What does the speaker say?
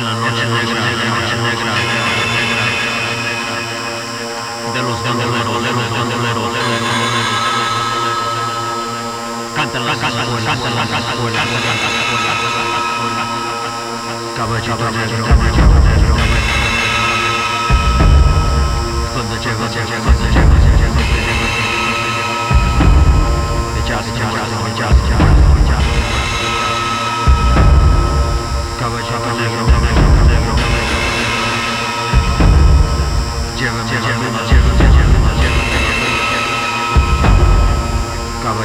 de la noche negra, de la noche negra, de los bandoleros, de los bandoleros, de los bandoleros. Cantan las cazuelas, cantan las cazuelas, caballito negro, caballito negro. Donde llega, llega, donde llega, llega, Echas, echas, echas, echas. Caballito negro.